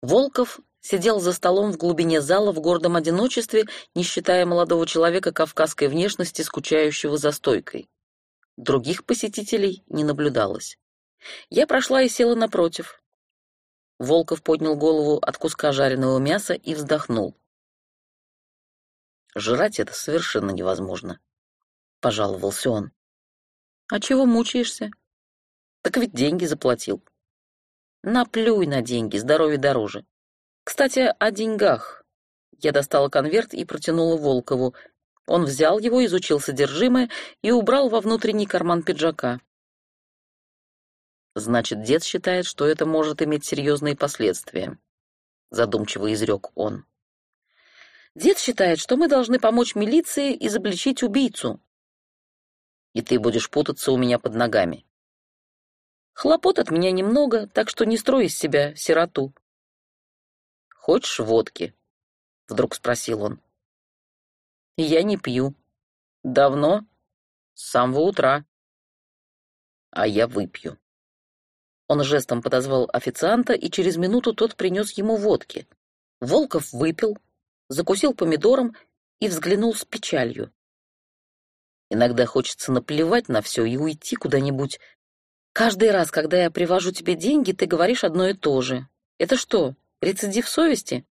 Волков сидел за столом в глубине зала в гордом одиночестве, не считая молодого человека кавказской внешности, скучающего за стойкой. Других посетителей не наблюдалось. Я прошла и села напротив. Волков поднял голову от куска жареного мяса и вздохнул. «Жрать это совершенно невозможно», — пожаловался он. «А чего мучаешься?» «Так ведь деньги заплатил». «Наплюй на деньги, здоровье дороже. Кстати, о деньгах». Я достала конверт и протянула Волкову. Он взял его, изучил содержимое и убрал во внутренний карман пиджака. Значит, дед считает, что это может иметь серьезные последствия. Задумчиво изрек он. Дед считает, что мы должны помочь милиции изобличить убийцу. И ты будешь путаться у меня под ногами. Хлопот от меня немного, так что не строй из себя сироту. Хочешь водки? Вдруг спросил он. Я не пью. Давно? С самого утра. А я выпью. Он жестом подозвал официанта, и через минуту тот принес ему водки. Волков выпил, закусил помидором и взглянул с печалью. Иногда хочется наплевать на все и уйти куда-нибудь. Каждый раз, когда я привожу тебе деньги, ты говоришь одно и то же. Это что, рецидив совести?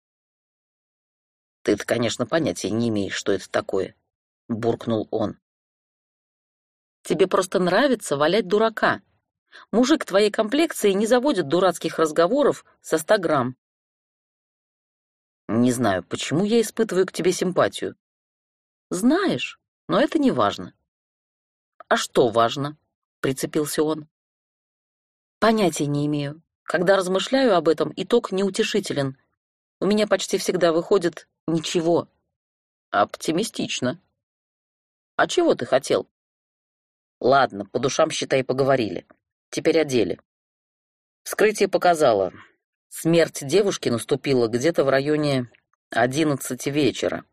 Ты-то, конечно, понятия не имеешь, что это такое, буркнул он. Тебе просто нравится валять дурака, Мужик твоей комплекции не заводит дурацких разговоров со ста грамм. Не знаю, почему я испытываю к тебе симпатию. Знаешь, но это не важно. А что важно? Прицепился он. Понятия не имею. Когда размышляю об этом, итог неутешителен. У меня почти всегда выходит ничего. Оптимистично. А чего ты хотел? Ладно, по душам, считай, поговорили. Теперь о деле. Вскрытие показало, смерть девушки наступила где-то в районе 11 вечера,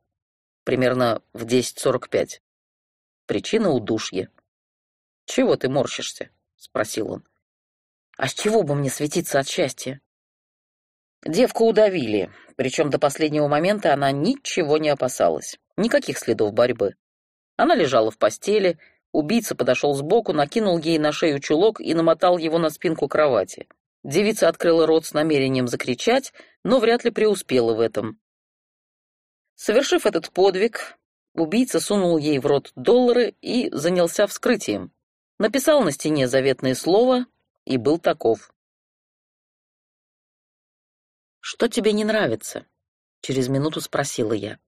примерно в 10.45. Причина удушья. «Чего ты морщишься?» — спросил он. «А с чего бы мне светиться от счастья?» Девку удавили, причем до последнего момента она ничего не опасалась, никаких следов борьбы. Она лежала в постели, Убийца подошел сбоку, накинул ей на шею чулок и намотал его на спинку кровати. Девица открыла рот с намерением закричать, но вряд ли преуспела в этом. Совершив этот подвиг, убийца сунул ей в рот доллары и занялся вскрытием. Написал на стене заветное слово и был таков. «Что тебе не нравится?» — через минуту спросила я.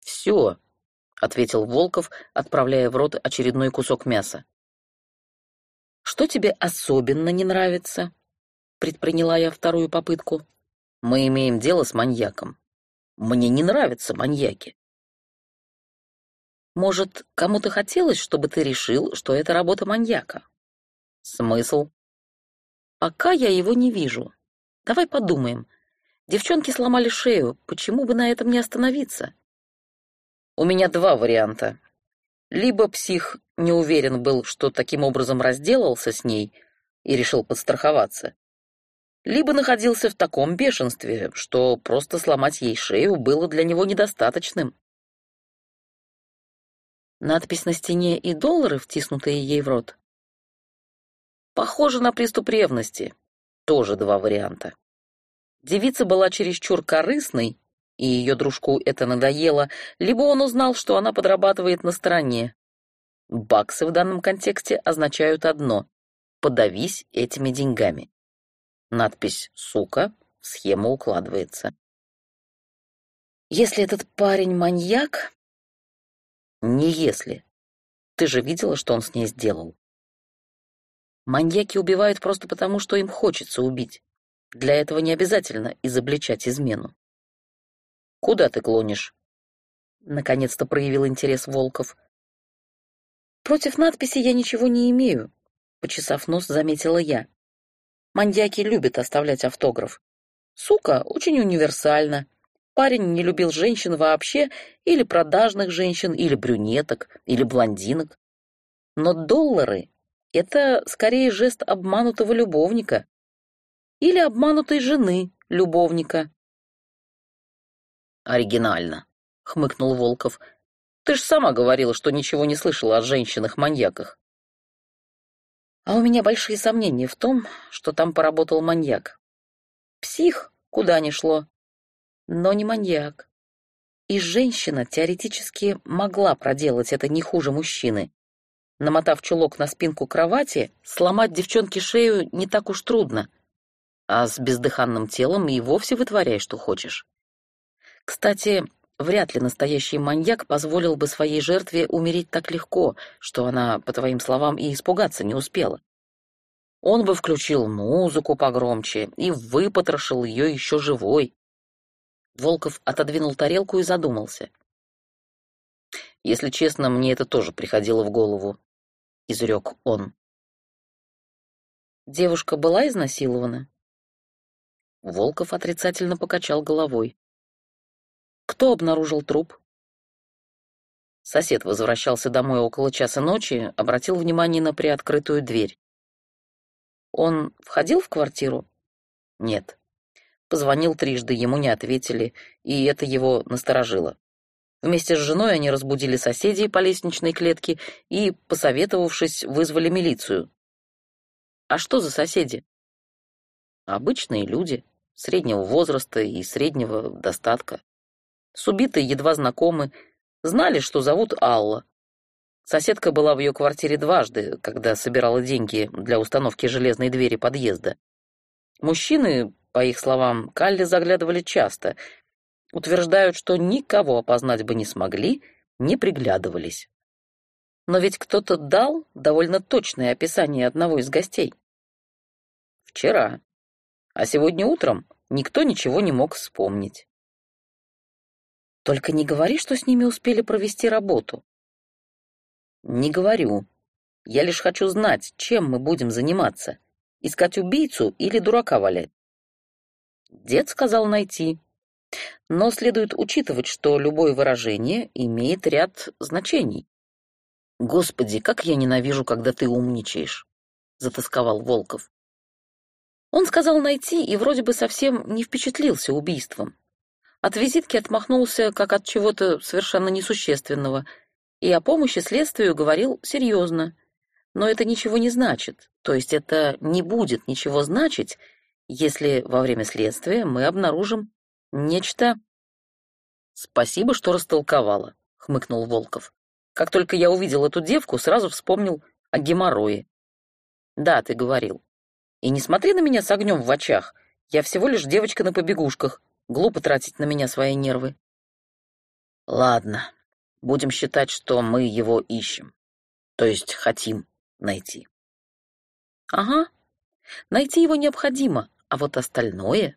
«Все», — ответил Волков, отправляя в рот очередной кусок мяса. «Что тебе особенно не нравится?» — предприняла я вторую попытку. «Мы имеем дело с маньяком. Мне не нравятся маньяки». «Может, кому-то хотелось, чтобы ты решил, что это работа маньяка?» «Смысл?» «Пока я его не вижу. Давай подумаем. Девчонки сломали шею, почему бы на этом не остановиться?» У меня два варианта. Либо псих не уверен был, что таким образом разделался с ней и решил подстраховаться, либо находился в таком бешенстве, что просто сломать ей шею было для него недостаточным. Надпись на стене и доллары, втиснутые ей в рот. Похоже на приступ ревности. Тоже два варианта. Девица была чересчур корыстной и ее дружку это надоело, либо он узнал, что она подрабатывает на стороне. Баксы в данном контексте означают одно — подавись этими деньгами. Надпись «сука» в схему укладывается. Если этот парень маньяк... Не если. Ты же видела, что он с ней сделал. Маньяки убивают просто потому, что им хочется убить. Для этого не обязательно изобличать измену. Куда ты клонишь?» Наконец-то проявил интерес Волков. «Против надписи я ничего не имею», — почесав нос, заметила я. «Маньяки любят оставлять автограф. Сука очень универсальна. Парень не любил женщин вообще, или продажных женщин, или брюнеток, или блондинок. Но доллары — это скорее жест обманутого любовника. или обманутой жены, любовника. «Оригинально», — хмыкнул Волков. «Ты ж сама говорила, что ничего не слышала о женщинах-маньяках». А у меня большие сомнения в том, что там поработал маньяк. Псих, куда ни шло, но не маньяк. И женщина теоретически могла проделать это не хуже мужчины. Намотав чулок на спинку кровати, сломать девчонке шею не так уж трудно. А с бездыханным телом и вовсе вытворяй, что хочешь. Кстати, вряд ли настоящий маньяк позволил бы своей жертве умереть так легко, что она, по твоим словам, и испугаться не успела. Он бы включил музыку погромче и выпотрошил ее еще живой. Волков отодвинул тарелку и задумался. «Если честно, мне это тоже приходило в голову», — изрек он. «Девушка была изнасилована?» Волков отрицательно покачал головой. Кто обнаружил труп? Сосед возвращался домой около часа ночи, обратил внимание на приоткрытую дверь. Он входил в квартиру? Нет. Позвонил трижды, ему не ответили, и это его насторожило. Вместе с женой они разбудили соседей по лестничной клетке и, посоветовавшись, вызвали милицию. А что за соседи? Обычные люди, среднего возраста и среднего достатка. С убитой едва знакомы, знали, что зовут Алла. Соседка была в ее квартире дважды, когда собирала деньги для установки железной двери подъезда. Мужчины, по их словам, Калли заглядывали часто. Утверждают, что никого опознать бы не смогли, не приглядывались. Но ведь кто-то дал довольно точное описание одного из гостей. Вчера. А сегодня утром никто ничего не мог вспомнить. Только не говори, что с ними успели провести работу. Не говорю. Я лишь хочу знать, чем мы будем заниматься. Искать убийцу или дурака валять? Дед сказал найти. Но следует учитывать, что любое выражение имеет ряд значений. «Господи, как я ненавижу, когда ты умничаешь!» — затасковал Волков. Он сказал найти и вроде бы совсем не впечатлился убийством. От визитки отмахнулся, как от чего-то совершенно несущественного, и о помощи следствию говорил серьезно. Но это ничего не значит, то есть это не будет ничего значить, если во время следствия мы обнаружим нечто... «Спасибо, что растолковала», — хмыкнул Волков. «Как только я увидел эту девку, сразу вспомнил о геморрое». «Да, ты говорил. И не смотри на меня с огнем в очах. Я всего лишь девочка на побегушках, Глупо тратить на меня свои нервы. Ладно, будем считать, что мы его ищем. То есть хотим найти. Ага, найти его необходимо, а вот остальное...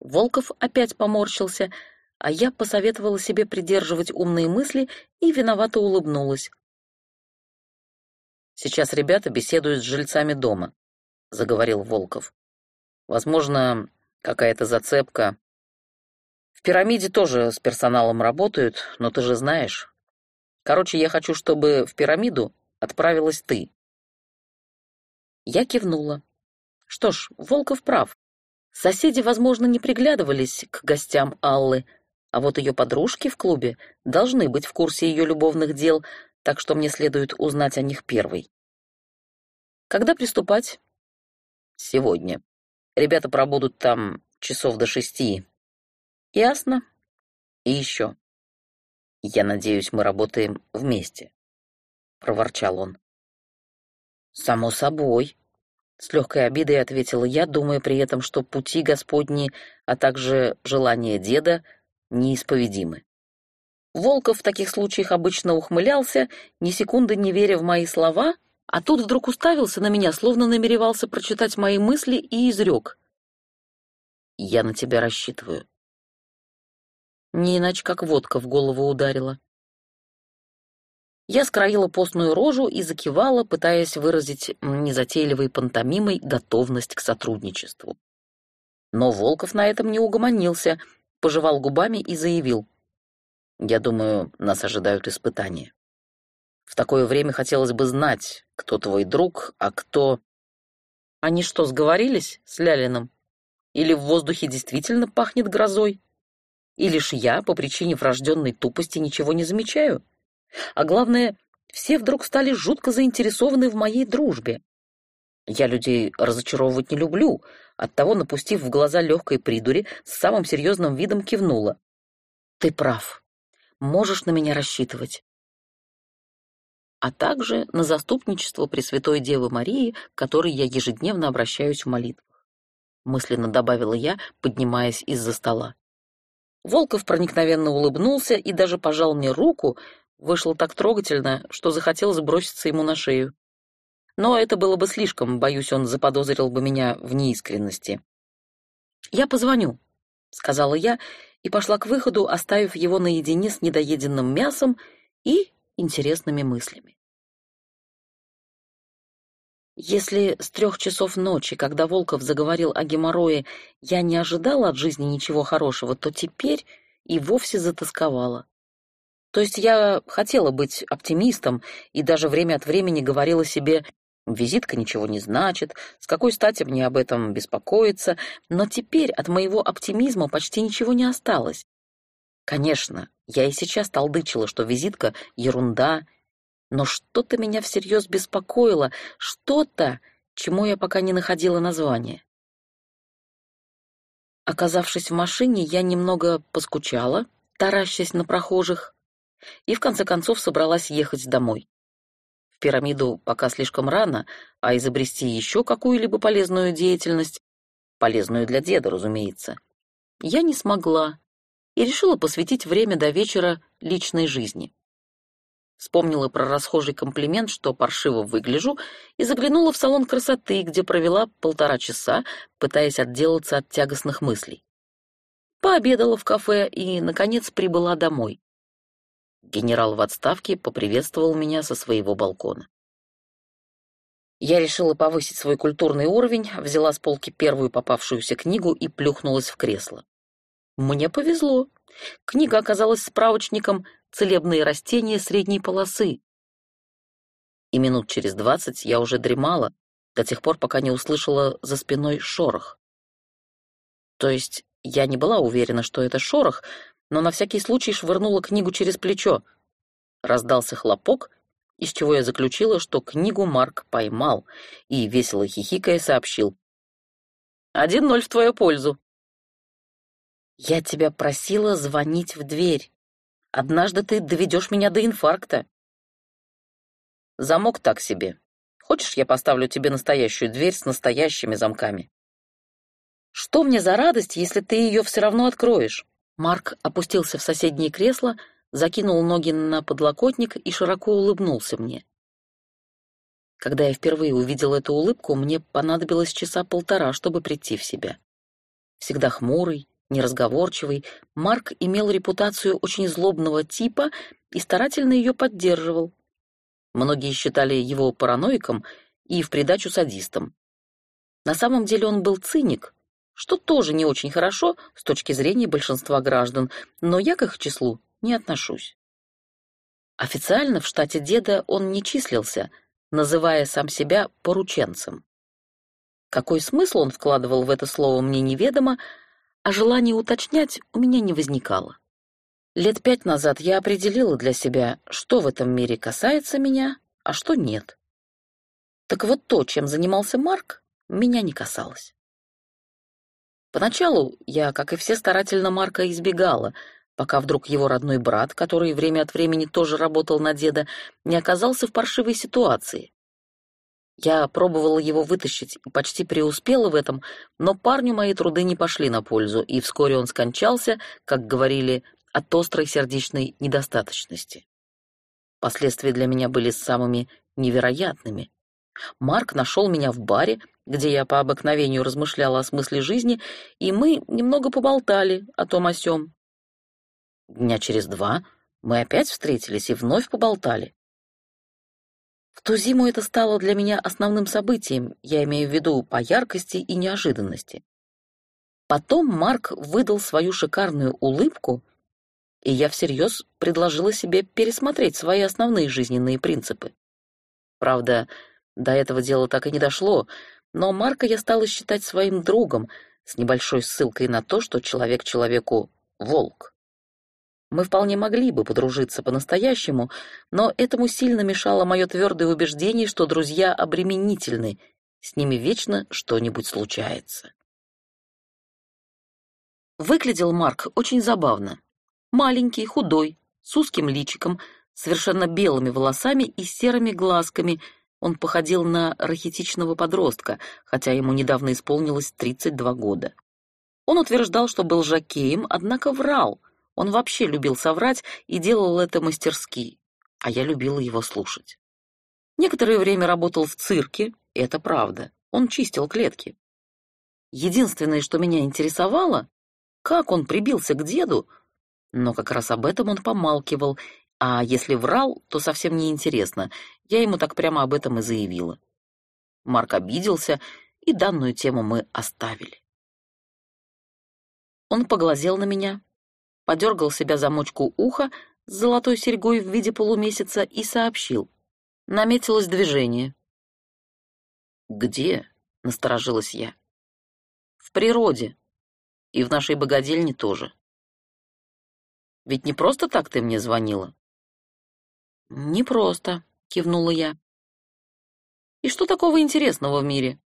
Волков опять поморщился, а я посоветовала себе придерживать умные мысли и виновато улыбнулась. «Сейчас ребята беседуют с жильцами дома», — заговорил Волков. «Возможно, какая-то зацепка. В пирамиде тоже с персоналом работают, но ты же знаешь. Короче, я хочу, чтобы в пирамиду отправилась ты. Я кивнула. Что ж, Волков прав. Соседи, возможно, не приглядывались к гостям Аллы, а вот ее подружки в клубе должны быть в курсе ее любовных дел, так что мне следует узнать о них первой. Когда приступать? Сегодня. Ребята пробудут там часов до шести. Ясно. И еще. Я надеюсь, мы работаем вместе, — проворчал он. Само собой. С легкой обидой ответила я, думая при этом, что пути Господни, а также желания деда неисповедимы. Волков в таких случаях обычно ухмылялся, ни секунды не веря в мои слова — а тут вдруг уставился на меня, словно намеревался прочитать мои мысли и изрек. «Я на тебя рассчитываю». Не иначе как водка в голову ударила. Я скроила постную рожу и закивала, пытаясь выразить незатейливой пантомимой готовность к сотрудничеству. Но Волков на этом не угомонился, пожевал губами и заявил. «Я думаю, нас ожидают испытания». В такое время хотелось бы знать, кто твой друг, а кто... Они что, сговорились с Лялиным? Или в воздухе действительно пахнет грозой? Или ж я по причине врожденной тупости ничего не замечаю? А главное, все вдруг стали жутко заинтересованы в моей дружбе. Я людей разочаровывать не люблю, оттого, напустив в глаза легкой придури, с самым серьезным видом кивнула. «Ты прав. Можешь на меня рассчитывать а также на заступничество Пресвятой Девы Марии, к которой я ежедневно обращаюсь в молитвах. Мысленно добавила я, поднимаясь из-за стола. Волков проникновенно улыбнулся и даже пожал мне руку, вышло так трогательно, что захотелось броситься ему на шею. Но это было бы слишком, боюсь, он заподозрил бы меня в неискренности. «Я позвоню», — сказала я и пошла к выходу, оставив его наедине с недоеденным мясом и интересными мыслями. Если с трех часов ночи, когда Волков заговорил о геморрое, я не ожидала от жизни ничего хорошего, то теперь и вовсе затасковала. То есть я хотела быть оптимистом и даже время от времени говорила себе «визитка ничего не значит, с какой стати мне об этом беспокоиться», но теперь от моего оптимизма почти ничего не осталось. Конечно, я и сейчас толдычила, что визитка — ерунда, но что-то меня всерьез беспокоило, что-то, чему я пока не находила названия. Оказавшись в машине, я немного поскучала, таращась на прохожих, и в конце концов собралась ехать домой. В пирамиду пока слишком рано, а изобрести еще какую-либо полезную деятельность, полезную для деда, разумеется, я не смогла и решила посвятить время до вечера личной жизни. Вспомнила про расхожий комплимент, что паршиво выгляжу, и заглянула в салон красоты, где провела полтора часа, пытаясь отделаться от тягостных мыслей. Пообедала в кафе и, наконец, прибыла домой. Генерал в отставке поприветствовал меня со своего балкона. Я решила повысить свой культурный уровень, взяла с полки первую попавшуюся книгу и плюхнулась в кресло. Мне повезло. Книга оказалась справочником «Целебные растения средней полосы». И минут через двадцать я уже дремала, до тех пор, пока не услышала за спиной шорох. То есть я не была уверена, что это шорох, но на всякий случай швырнула книгу через плечо. Раздался хлопок, из чего я заключила, что книгу Марк поймал и, весело хихикая, сообщил. «Один ноль в твою пользу». «Я тебя просила звонить в дверь. Однажды ты доведешь меня до инфаркта». «Замок так себе. Хочешь, я поставлю тебе настоящую дверь с настоящими замками?» «Что мне за радость, если ты ее все равно откроешь?» Марк опустился в соседнее кресло, закинул ноги на подлокотник и широко улыбнулся мне. Когда я впервые увидел эту улыбку, мне понадобилось часа полтора, чтобы прийти в себя. Всегда хмурый, неразговорчивый, Марк имел репутацию очень злобного типа и старательно ее поддерживал. Многие считали его параноиком и в придачу садистом. На самом деле он был циник, что тоже не очень хорошо с точки зрения большинства граждан, но я к их числу не отношусь. Официально в штате деда он не числился, называя сам себя порученцем. Какой смысл он вкладывал в это слово, мне неведомо, а желания уточнять у меня не возникало. Лет пять назад я определила для себя, что в этом мире касается меня, а что нет. Так вот то, чем занимался Марк, меня не касалось. Поначалу я, как и все, старательно Марка избегала, пока вдруг его родной брат, который время от времени тоже работал на деда, не оказался в паршивой ситуации. Я пробовала его вытащить и почти преуспела в этом, но парню мои труды не пошли на пользу, и вскоре он скончался, как говорили, от острой сердечной недостаточности. Последствия для меня были самыми невероятными. Марк нашел меня в баре, где я по обыкновению размышляла о смысле жизни, и мы немного поболтали о том о сём. Дня через два мы опять встретились и вновь поболтали. В ту зиму это стало для меня основным событием, я имею в виду по яркости и неожиданности. Потом Марк выдал свою шикарную улыбку, и я всерьез предложила себе пересмотреть свои основные жизненные принципы. Правда, до этого дела так и не дошло, но Марка я стала считать своим другом, с небольшой ссылкой на то, что человек человеку — волк. Мы вполне могли бы подружиться по-настоящему, но этому сильно мешало мое твердое убеждение, что друзья обременительны, с ними вечно что-нибудь случается. Выглядел Марк очень забавно. Маленький, худой, с узким личиком, совершенно белыми волосами и серыми глазками. Он походил на рахитичного подростка, хотя ему недавно исполнилось 32 года. Он утверждал, что был жакеем, однако врал. Он вообще любил соврать и делал это мастерски, а я любила его слушать. Некоторое время работал в цирке, это правда. Он чистил клетки. Единственное, что меня интересовало, как он прибился к деду, но как раз об этом он помалкивал, а если врал, то совсем неинтересно. Я ему так прямо об этом и заявила. Марк обиделся, и данную тему мы оставили. Он поглазел на меня, подергал себя за мочку уха с золотой серьгой в виде полумесяца и сообщил. Наметилось движение. «Где?» — насторожилась я. «В природе. И в нашей богадельне тоже. Ведь не просто так ты мне звонила?» «Не просто», — кивнула я. «И что такого интересного в мире?»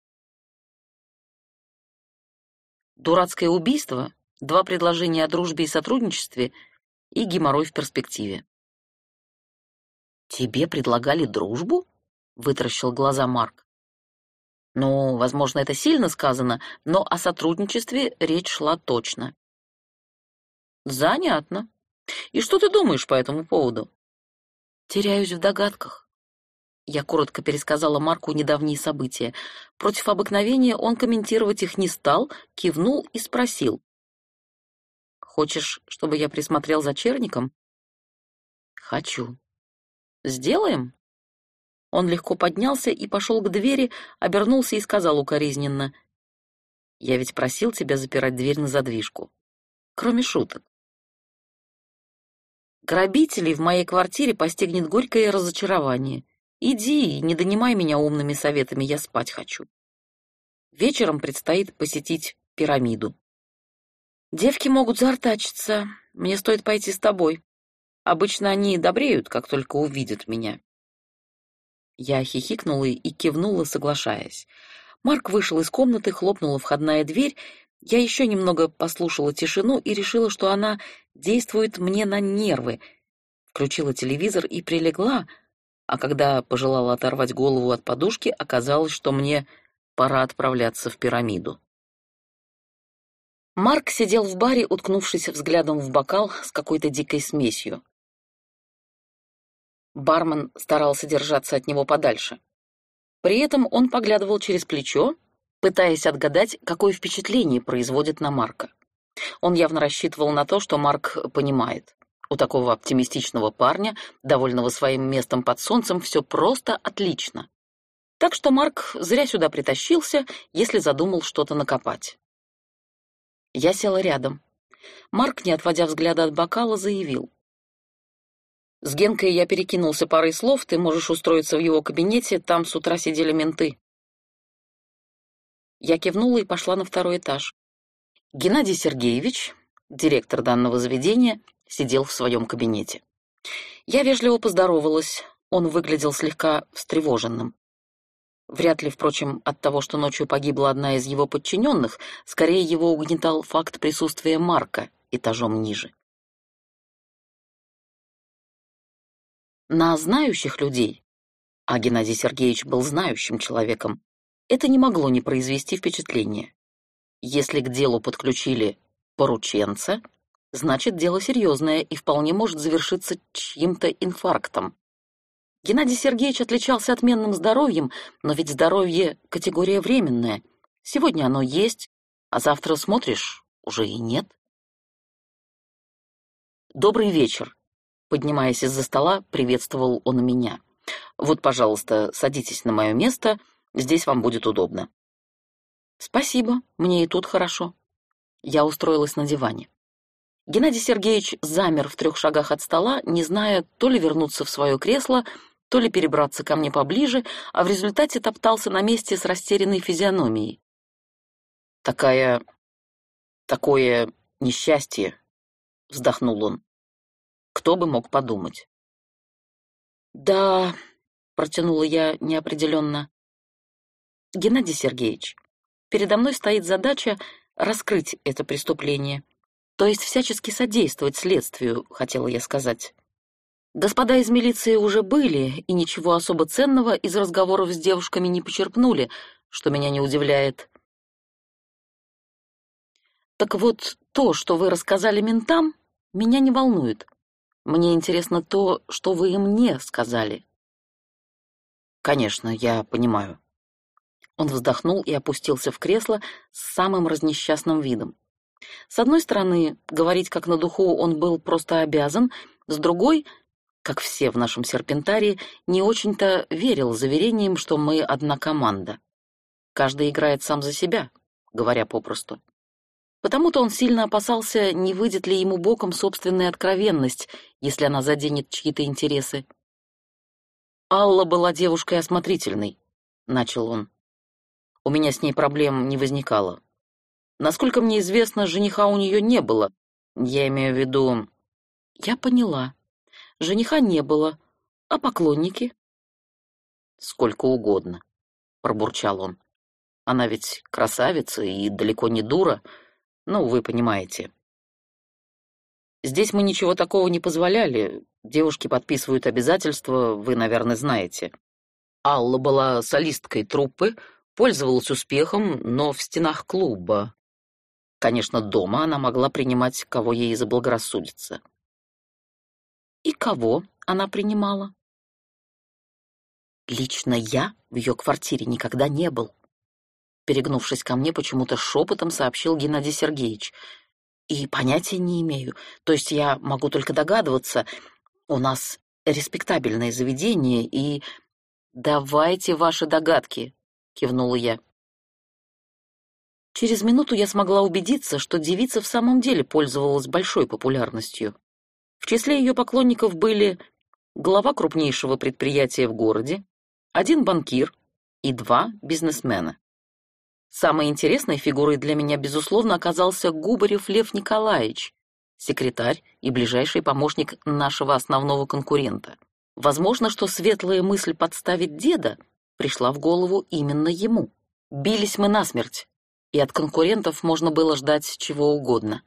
«Дурацкое убийство, два предложения о дружбе и сотрудничестве и геморрой в перспективе». «Тебе предлагали дружбу?» — вытаращил глаза Марк. Ну, возможно, это сильно сказано, но о сотрудничестве речь шла точно. Занятно. И что ты думаешь по этому поводу? Теряюсь в догадках. Я коротко пересказала Марку недавние события. Против обыкновения он комментировать их не стал, кивнул и спросил. «Хочешь, чтобы я присмотрел за черником?» «Хочу». «Сделаем?» Он легко поднялся и пошел к двери, обернулся и сказал укоризненно. «Я ведь просил тебя запирать дверь на задвижку. Кроме шуток. Грабителей в моей квартире постигнет горькое разочарование. Иди и не донимай меня умными советами, я спать хочу. Вечером предстоит посетить пирамиду. Девки могут заортачиться. Мне стоит пойти с тобой. Обычно они добреют, как только увидят меня. Я хихикнула и кивнула, соглашаясь. Марк вышел из комнаты, хлопнула входная дверь. Я еще немного послушала тишину и решила, что она действует мне на нервы. Включила телевизор и прилегла, а когда пожелала оторвать голову от подушки, оказалось, что мне пора отправляться в пирамиду. Марк сидел в баре, уткнувшись взглядом в бокал с какой-то дикой смесью. Бармен старался держаться от него подальше. При этом он поглядывал через плечо, пытаясь отгадать, какое впечатление производит на Марка. Он явно рассчитывал на то, что Марк понимает. У такого оптимистичного парня, довольного своим местом под солнцем, все просто отлично. Так что Марк зря сюда притащился, если задумал что-то накопать. Я села рядом. Марк, не отводя взгляда от бокала, заявил. С Генкой я перекинулся парой слов, ты можешь устроиться в его кабинете, там с утра сидели менты. Я кивнула и пошла на второй этаж. Геннадий Сергеевич, директор данного заведения, сидел в своем кабинете. Я вежливо поздоровалась, он выглядел слегка встревоженным. Вряд ли, впрочем, от того, что ночью погибла одна из его подчиненных, скорее его угнетал факт присутствия Марка этажом ниже. на знающих людей, а Геннадий Сергеевич был знающим человеком, это не могло не произвести впечатления. Если к делу подключили порученца, значит, дело серьезное и вполне может завершиться чьим-то инфарктом. Геннадий Сергеевич отличался отменным здоровьем, но ведь здоровье — категория временная. Сегодня оно есть, а завтра смотришь — уже и нет. «Добрый вечер», Поднимаясь из-за стола, приветствовал он меня. «Вот, пожалуйста, садитесь на мое место, здесь вам будет удобно». «Спасибо, мне и тут хорошо». Я устроилась на диване. Геннадий Сергеевич замер в трех шагах от стола, не зная то ли вернуться в свое кресло, то ли перебраться ко мне поближе, а в результате топтался на месте с растерянной физиономией. «Такая... такое несчастье», — вздохнул он. «Кто бы мог подумать?» «Да...» — протянула я неопределенно. «Геннадий Сергеевич, передо мной стоит задача раскрыть это преступление, то есть всячески содействовать следствию, хотела я сказать. Господа из милиции уже были и ничего особо ценного из разговоров с девушками не почерпнули, что меня не удивляет. Так вот, то, что вы рассказали ментам, меня не волнует. Мне интересно то, что вы им не сказали. Конечно, я понимаю. Он вздохнул и опустился в кресло с самым разнесчастным видом. С одной стороны, говорить как на духу он был просто обязан, с другой — как все в нашем серпентарии, не очень-то верил заверениям, что мы одна команда. Каждый играет сам за себя, говоря попросту. Потому-то он сильно опасался, не выйдет ли ему боком собственная откровенность, если она заденет чьи-то интересы. «Алла была девушкой осмотрительной», — начал он. «У меня с ней проблем не возникало. Насколько мне известно, жениха у нее не было. Я имею в виду...» «Я поняла», Жениха не было. А поклонники? Сколько угодно, пробурчал он. Она ведь красавица и далеко не дура. Ну, вы понимаете. Здесь мы ничего такого не позволяли. Девушки подписывают обязательства, вы, наверное, знаете. Алла была солисткой труппы, пользовалась успехом, но в стенах клуба. Конечно, дома она могла принимать, кого ей заблагорассудится. И кого она принимала? Лично я в ее квартире никогда не был. Перегнувшись ко мне, почему-то шепотом сообщил Геннадий Сергеевич. И понятия не имею. То есть я могу только догадываться. У нас респектабельное заведение, и... «Давайте ваши догадки», — кивнула я. Через минуту я смогла убедиться, что девица в самом деле пользовалась большой популярностью. В числе ее поклонников были глава крупнейшего предприятия в городе, один банкир и два бизнесмена. Самой интересной фигурой для меня, безусловно, оказался Губарев Лев Николаевич, секретарь и ближайший помощник нашего основного конкурента. Возможно, что светлая мысль подставить деда пришла в голову именно ему. Бились мы насмерть, и от конкурентов можно было ждать чего угодно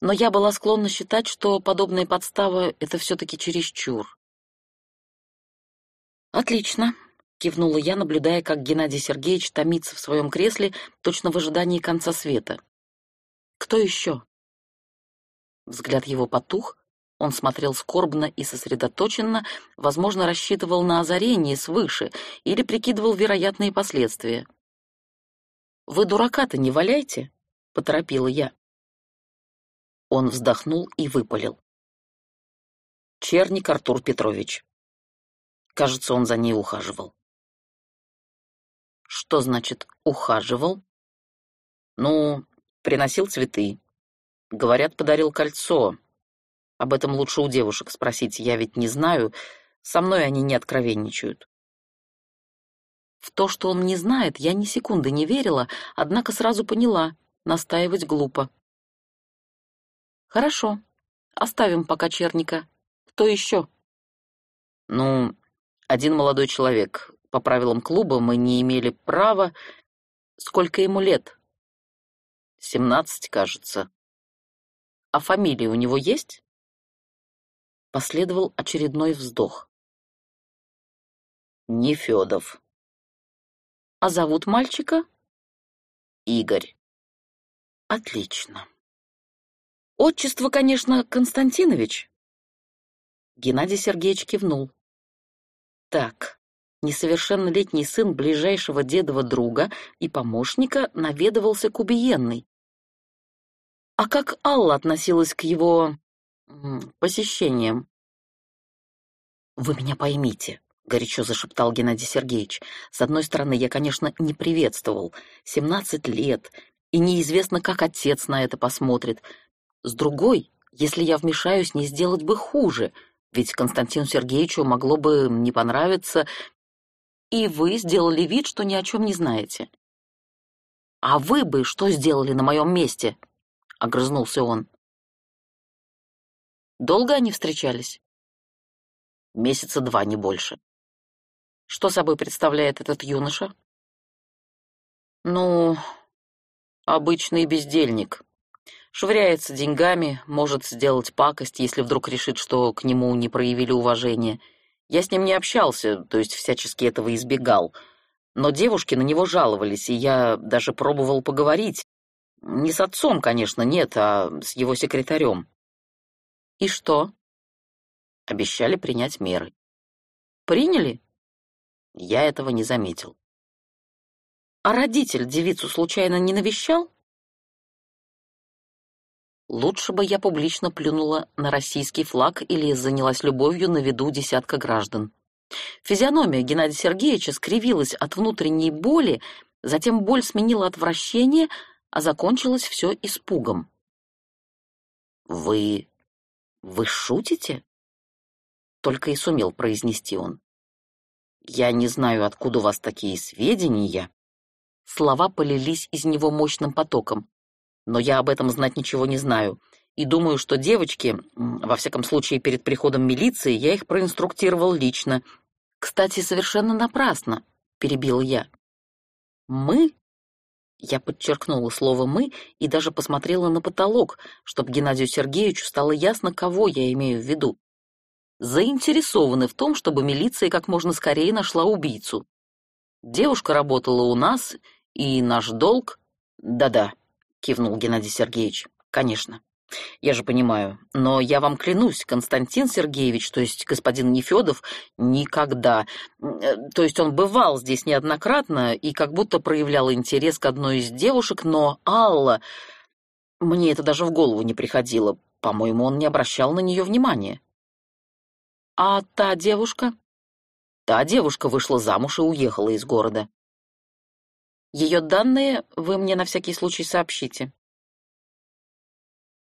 но я была склонна считать, что подобная подстава — это все-таки чересчур. «Отлично», — кивнула я, наблюдая, как Геннадий Сергеевич томится в своем кресле, точно в ожидании конца света. «Кто еще?» Взгляд его потух, он смотрел скорбно и сосредоточенно, возможно, рассчитывал на озарение свыше или прикидывал вероятные последствия. «Вы дурака-то не валяйте», — поторопила я. Он вздохнул и выпалил. Черник Артур Петрович. Кажется, он за ней ухаживал. Что значит «ухаживал»? Ну, приносил цветы. Говорят, подарил кольцо. Об этом лучше у девушек спросить, я ведь не знаю. Со мной они не откровенничают. В то, что он не знает, я ни секунды не верила, однако сразу поняла, настаивать глупо. Хорошо. Оставим пока черника. Кто еще? Ну, один молодой человек. По правилам клуба мы не имели права... Сколько ему лет? Семнадцать, кажется. А фамилия у него есть? Последовал очередной вздох. Нефедов. А зовут мальчика? Игорь. Отлично. Отчество, конечно, Константинович. Геннадий Сергеевич кивнул. Так, несовершеннолетний сын ближайшего дедова друга и помощника наведывался к убиенной. А как Алла относилась к его посещениям? «Вы меня поймите», — горячо зашептал Геннадий Сергеевич. «С одной стороны, я, конечно, не приветствовал. Семнадцать лет, и неизвестно, как отец на это посмотрит. С другой, если я вмешаюсь, не сделать бы хуже, Ведь Константину Сергеевичу могло бы не понравиться, и вы сделали вид, что ни о чем не знаете. «А вы бы что сделали на моем месте?» — огрызнулся он. Долго они встречались? Месяца два, не больше. Что собой представляет этот юноша? Ну, обычный бездельник. Швыряется деньгами, может сделать пакость, если вдруг решит, что к нему не проявили уважения. Я с ним не общался, то есть всячески этого избегал. Но девушки на него жаловались, и я даже пробовал поговорить. Не с отцом, конечно, нет, а с его секретарем. И что? Обещали принять меры. Приняли? Я этого не заметил. А родитель девицу случайно не навещал? Лучше бы я публично плюнула на российский флаг или занялась любовью на виду десятка граждан. Физиономия Геннадия Сергеевича скривилась от внутренней боли, затем боль сменила отвращение, а закончилось все испугом. «Вы... вы шутите?» Только и сумел произнести он. «Я не знаю, откуда у вас такие сведения». Слова полились из него мощным потоком. «Но я об этом знать ничего не знаю. И думаю, что девочки, во всяком случае перед приходом милиции, я их проинструктировал лично. Кстати, совершенно напрасно», — перебил я. «Мы?» Я подчеркнула слово «мы» и даже посмотрела на потолок, чтобы Геннадию Сергеевичу стало ясно, кого я имею в виду заинтересованы в том, чтобы милиция как можно скорее нашла убийцу. Девушка работала у нас, и наш долг... Да-да, кивнул Геннадий Сергеевич, конечно. Я же понимаю, но я вам клянусь, Константин Сергеевич, то есть господин Нефедов, никогда... Э, то есть он бывал здесь неоднократно и как будто проявлял интерес к одной из девушек, но Алла... Мне это даже в голову не приходило. По-моему, он не обращал на нее внимания. А та девушка? Та девушка вышла замуж и уехала из города. Ее данные вы мне на всякий случай сообщите.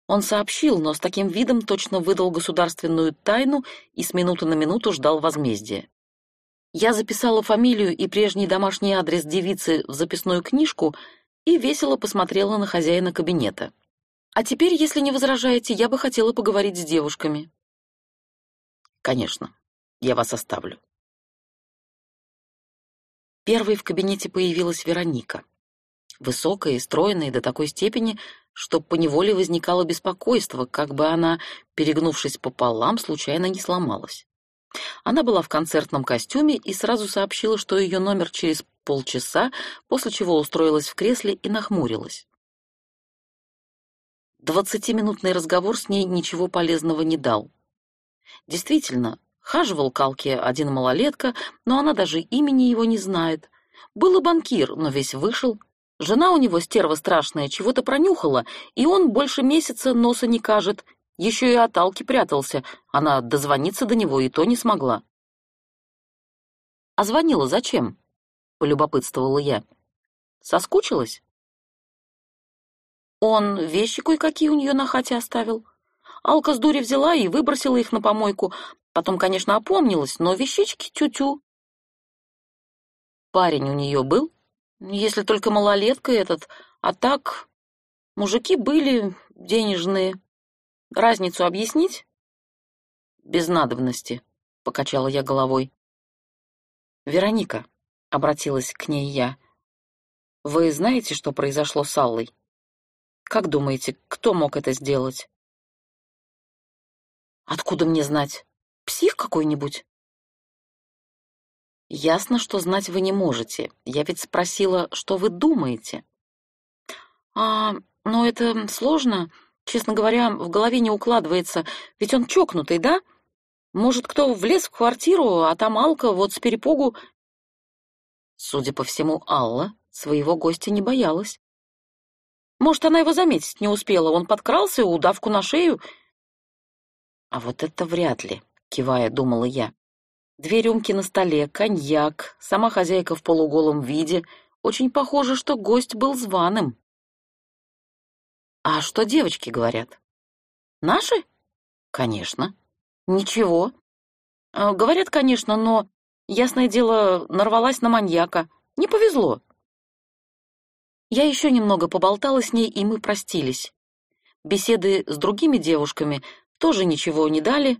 Он сообщил, но с таким видом точно выдал государственную тайну и с минуты на минуту ждал возмездия. Я записала фамилию и прежний домашний адрес девицы в записную книжку и весело посмотрела на хозяина кабинета. А теперь, если не возражаете, я бы хотела поговорить с девушками. Конечно, я вас оставлю. Первой в кабинете появилась Вероника. Высокая и стройная до такой степени, что поневоле возникало беспокойство, как бы она, перегнувшись пополам, случайно не сломалась. Она была в концертном костюме и сразу сообщила, что ее номер через полчаса, после чего устроилась в кресле и нахмурилась. Двадцатиминутный разговор с ней ничего полезного не дал. Действительно, хаживал к Алке один малолетка, но она даже имени его не знает. Был и банкир, но весь вышел. Жена у него, стерва страшная, чего-то пронюхала, и он больше месяца носа не кажет. Еще и от Алки прятался. Она дозвониться до него и то не смогла. «А звонила зачем?» — полюбопытствовала я. «Соскучилась?» «Он вещи кое-какие у нее на хате оставил», Алка с дури взяла и выбросила их на помойку. Потом, конечно, опомнилась, но вещички тю-тю. Парень у нее был, если только малолетка этот, а так мужики были денежные. Разницу объяснить? Без надобности, покачала я головой. Вероника, обратилась к ней я, вы знаете, что произошло с Аллой? Как думаете, кто мог это сделать? Откуда мне знать? Псих какой-нибудь? Ясно, что знать вы не можете. Я ведь спросила, что вы думаете. А, но это сложно. Честно говоря, в голове не укладывается. Ведь он чокнутый, да? Может, кто влез в квартиру, а там Алка вот с перепугу... Судя по всему, Алла своего гостя не боялась. Может, она его заметить не успела. Он подкрался, удавку на шею а вот это вряд ли, кивая, думала я. Две рюмки на столе, коньяк, сама хозяйка в полуголом виде. Очень похоже, что гость был званым. А что девочки говорят? Наши? Конечно. Ничего, Э, говорят, конечно, но, ясное дело, нарвалась на маньяка. Не повезло. Я еще немного поболтала с ней, и мы простились. Беседы с другими девушками тоже ничего не дали.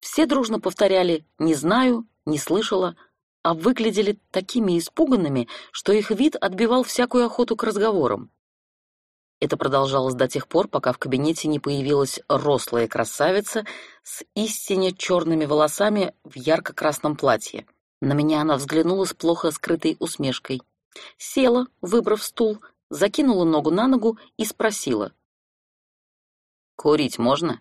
Все дружно повторяли «не знаю», «не слышала», а выглядели такими испуганными, что их вид отбивал всякую охоту к разговорам. Это продолжалось до тех пор, пока в кабинете не появилась рослая красавица с истинно черными волосами в ярко-красном платье. На меня она взглянула с плохо скрытой усмешкой. Села, выбрав стул, закинула ногу на ногу и спросила. «Курить можно?»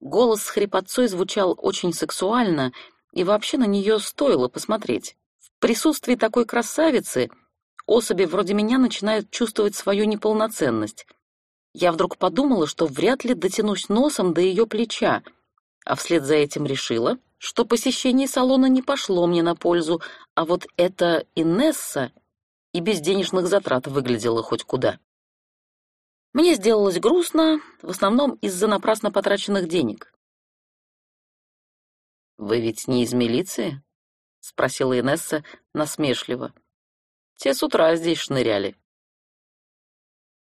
Голос с хрипотцой звучал очень сексуально, и вообще на нее стоило посмотреть. В присутствии такой красавицы особи вроде меня начинают чувствовать свою неполноценность. Я вдруг подумала, что вряд ли дотянусь носом до ее плеча, а вслед за этим решила, что посещение салона не пошло мне на пользу, а вот эта Инесса и без денежных затрат выглядела хоть куда. Мне сделалось грустно, в основном из-за напрасно потраченных денег. «Вы ведь не из милиции?» — спросила Инесса насмешливо. Те с утра здесь шныряли.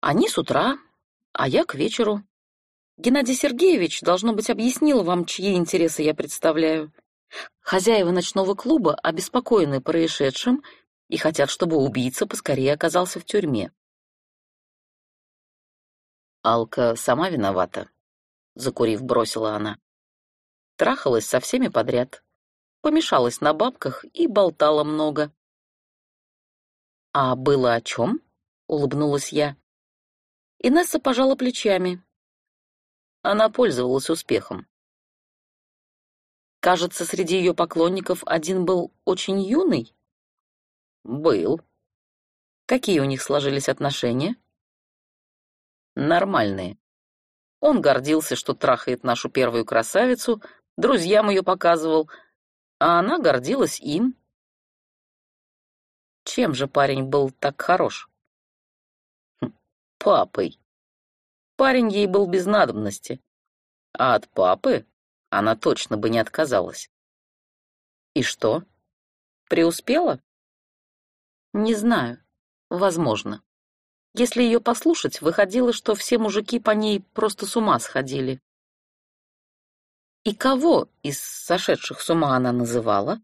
Они с утра, а я к вечеру. Геннадий Сергеевич, должно быть, объяснил вам, чьи интересы я представляю. Хозяева ночного клуба обеспокоены происшедшим и хотят, чтобы убийца поскорее оказался в тюрьме. Алка сама виновата, закурив, бросила она. Трахалась со всеми подряд, помешалась на бабках и болтала много. «А было о чем?» — улыбнулась я. Инесса пожала плечами. Она пользовалась успехом. Кажется, среди ее поклонников один был очень юный. Был. Какие у них сложились отношения? Нормальные. Он гордился, что трахает нашу первую красавицу, друзьям ее показывал, а она гордилась им. Чем же парень был так хорош? Хм, папой. Парень ей был без надобности, а от папы она точно бы не отказалась. И что? Преуспела? Не знаю. Возможно. Если ее послушать, выходило, что все мужики по ней просто с ума сходили. И кого из сошедших с ума она называла?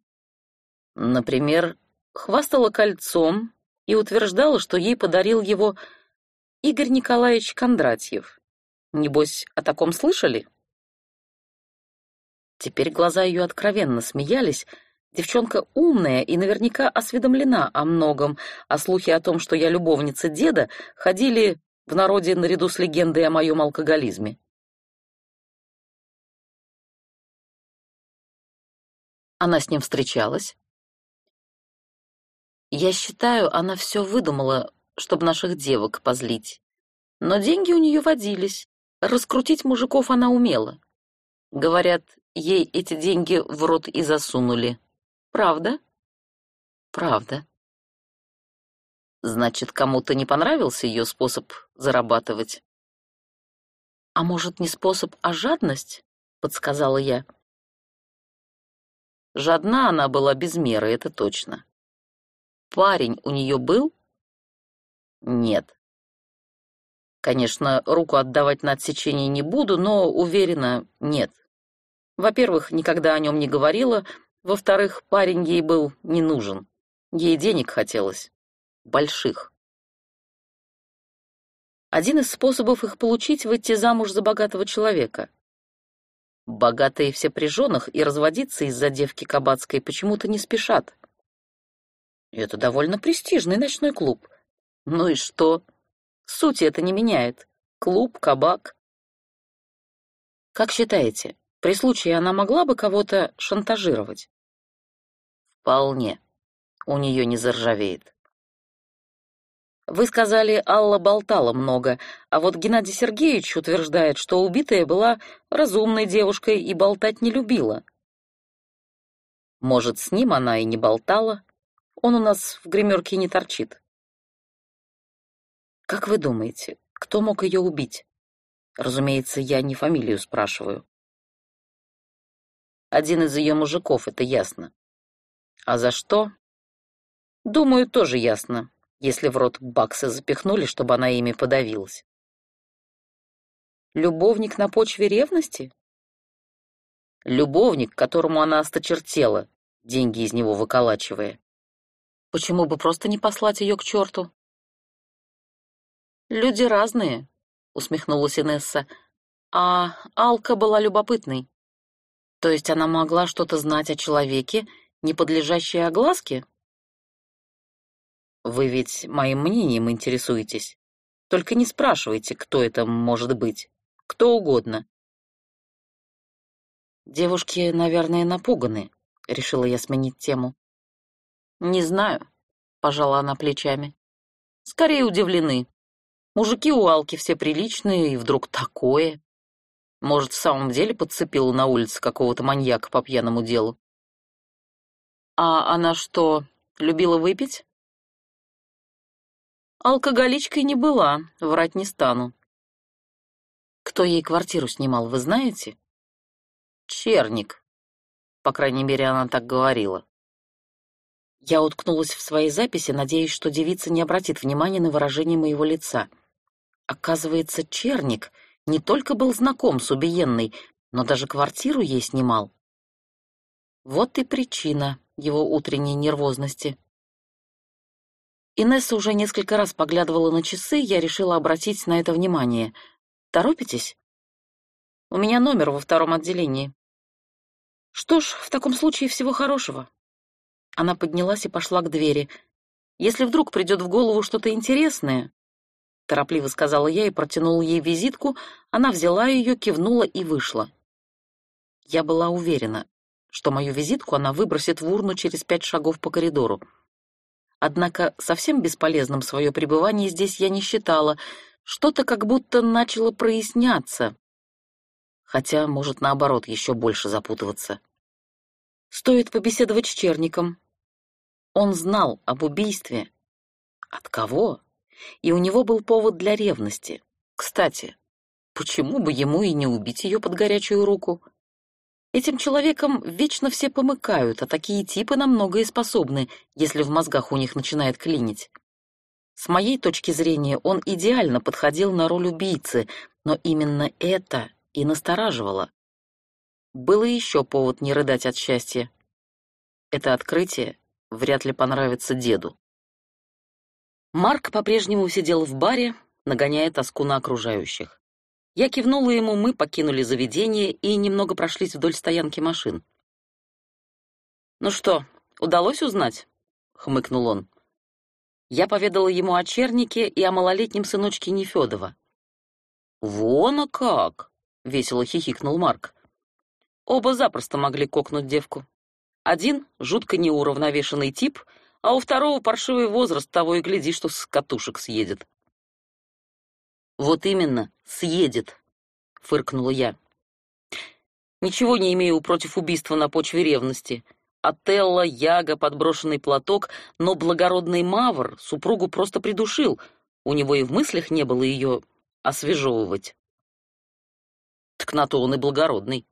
Например, хвастала кольцом и утверждала, что ей подарил его Игорь Николаевич Кондратьев. Небось, о таком слышали? Теперь глаза ее откровенно смеялись. Девчонка умная и наверняка осведомлена о многом, а слухи о том, что я любовница деда, ходили в народе наряду с легендой о моем алкоголизме. Она с ним встречалась, я считаю, она все выдумала, чтобы наших девок позлить. Но деньги у нее водились. Раскрутить мужиков она умела. Говорят, ей эти деньги в рот и засунули. Правда? Правда. Значит, кому-то не понравился ее способ зарабатывать. А может, не способ, а жадность? Подсказала я. Жадна она была без меры, это точно. Парень у нее был? Нет. Конечно, руку отдавать на отсечение не буду, но уверена, нет. Во-первых, никогда о нем не говорила, во-вторых, парень ей был не нужен. Ей денег хотелось. Больших. Один из способов их получить — выйти замуж за богатого человека. Богатые все при женах и разводиться из-за девки кабацкой почему-то не спешат. Это довольно престижный ночной клуб. Ну и что? Сути это не меняет. Клуб, кабак. Как считаете, при случае она могла бы кого-то шантажировать? Вполне. У нее не заржавеет. Вы сказали, Алла болтала много, а вот Геннадий Сергеевич утверждает, что убитая была разумной девушкой и болтать не любила. Может, с ним она и не болтала, он у нас в гримерке не торчит. Как вы думаете, кто мог ее убить? Разумеется, я не фамилию спрашиваю. Один из ее мужиков, это ясно. А за что? Думаю, тоже ясно, если в рот баксы запихнули, чтобы она ими подавилась. Любовник на почве ревности? Любовник, которому она осточертела, деньги из него выколачивая. Почему бы просто не послать ее к черту? «Люди разные», — усмехнулась Инесса. «А Алка была любопытной. То есть она могла что-то знать о человеке, не подлежащей огласке?» «Вы ведь моим мнением интересуетесь. Только не спрашивайте, кто это может быть. Кто угодно». «Девушки, наверное, напуганы», — решила я сменить тему. «Не знаю», — пожала она плечами. «Скорее удивлены. Мужики у Алки все приличные, и вдруг такое. Может, в самом деле подцепила на улице какого-то маньяка по пьяному делу. А она что, любила выпить? Алкоголичкой не была, врать не стану. Кто ей квартиру снимал, вы знаете? Черник. По крайней мере, она так говорила. Я уткнулась в свои записи, надеясь, что девица не обратит внимания на выражение моего лица — Оказывается, Черник не только был знаком с убиенной, но даже квартиру ей снимал. Вот и причина его утренней нервозности. Инесса уже несколько раз поглядывала на часы, я решила обратить на это внимание. «Торопитесь?» «У меня номер во втором отделении». «Что ж, в таком случае всего хорошего». Она поднялась и пошла к двери. «Если вдруг придет в голову что-то интересное, — торопливо сказала я и протянула ей визитку. Она взяла ее, кивнула и вышла. Я была уверена, что мою визитку она выбросит в урну через пять шагов по коридору. Однако совсем бесполезным свое пребывание здесь я не считала. Что-то как будто начало проясняться. Хотя, может, наоборот, еще больше запутываться. Стоит побеседовать с Черником. Он знал об убийстве. От кого? и у него был повод для ревности. Кстати, почему бы ему и не убить ее под горячую руку? Этим человеком вечно все помыкают, а такие типы на многое способны, если в мозгах у них начинает клинить. С моей точки зрения, он идеально подходил на роль убийцы, но именно это и настораживало. Было еще повод не рыдать от счастья. Это открытие вряд ли понравится деду. Марк по-прежнему сидел в баре, нагоняя тоску на окружающих. Я кивнула ему, мы покинули заведение и немного прошлись вдоль стоянки машин. «Ну что, удалось узнать?» — хмыкнул он. Я поведала ему о чернике и о малолетнем сыночке Нефедова. «Вон а как!» — весело хихикнул Марк. Оба запросто могли кокнуть девку. Один — жутко неуравновешенный тип — а у второго паршивый возраст, того и гляди, что с катушек съедет. «Вот именно, съедет», — фыркнула я. «Ничего не имею против убийства на почве ревности. Отелло, Яга, подброшенный платок, но благородный Мавр супругу просто придушил. У него и в мыслях не было ее освежевывать». «Так на то он и благородный.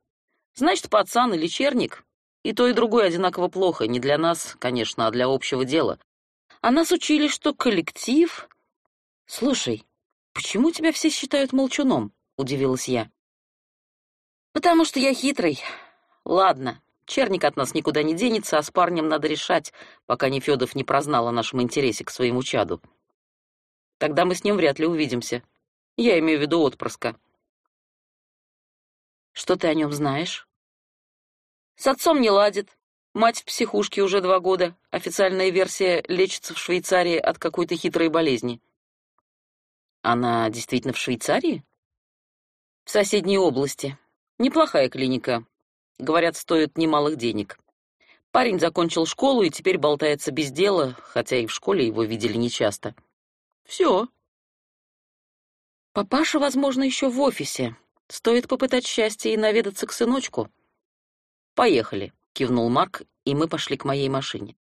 Значит, пацан или черник, и то, и другое одинаково плохо, не для нас, конечно, а для общего дела. А нас учили, что коллектив... Слушай, почему тебя все считают молчуном? Удивилась я. Потому что я хитрый. Ладно, Черник от нас никуда не денется, а с парнем надо решать, пока Нефёдов не прознал о нашем интересе к своему чаду. Тогда мы с ним вряд ли увидимся. Я имею в виду отпрыска. Что ты о нем знаешь? С отцом не ладит. Мать в психушке уже два года. Официальная версия лечится в Швейцарии от какой-то хитрой болезни. Она действительно в Швейцарии? В соседней области. Неплохая клиника. Говорят, стоит немалых денег. Парень закончил школу и теперь болтается без дела, хотя и в школе его видели нечасто. Все. Папаша, возможно, еще в офисе. Стоит попытать счастье и наведаться к сыночку. «Поехали», — кивнул Марк, и мы пошли к моей машине.